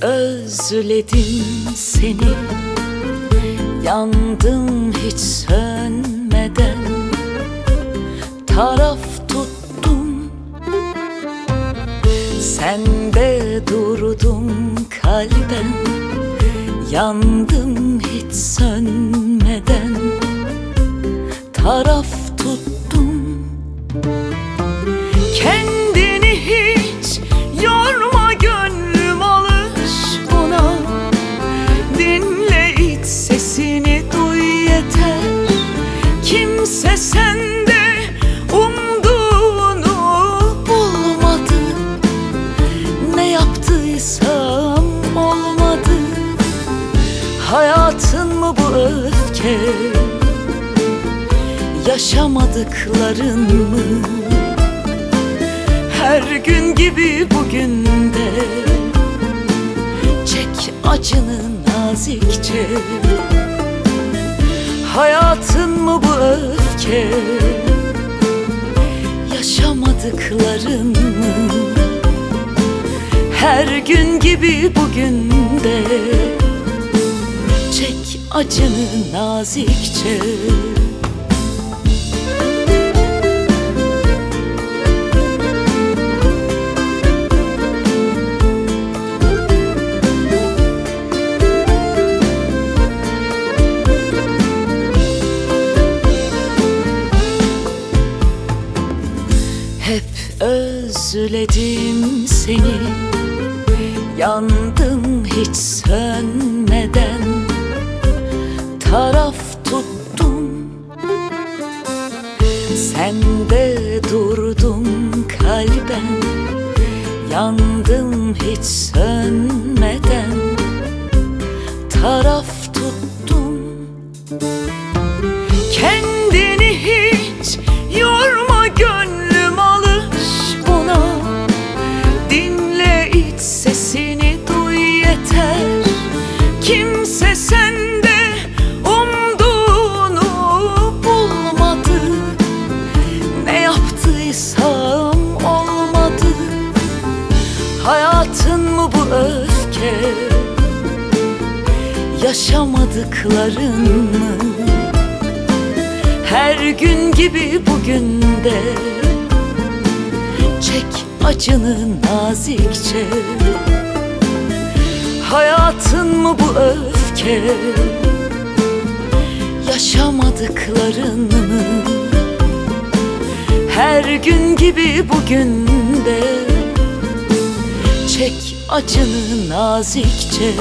özledim seni. Yandım hiç sönmeden. Taraf tuttum Sende durdum kalben. Yandım hiç sönmeden. Taraf Hayatın mı bu öfke? Yaşamadıkların mı? Her gün gibi bugün de. Çek acını nazikçe. Hayatın mı bu öfke? Yaşamadıkların mı? Her gün gibi bugün acını nazikçe. Hep özledim seni. Yandım hiç sönmeden Yandım hiç sönmeden. Taraf tuttum öfke. Yaşamadıkların Her gün gibi bugün de Çek acını nazikçe. Hayatın mı bu öfke? Yaşamadıkların Her gün gibi bugün de Çek acını nazikçe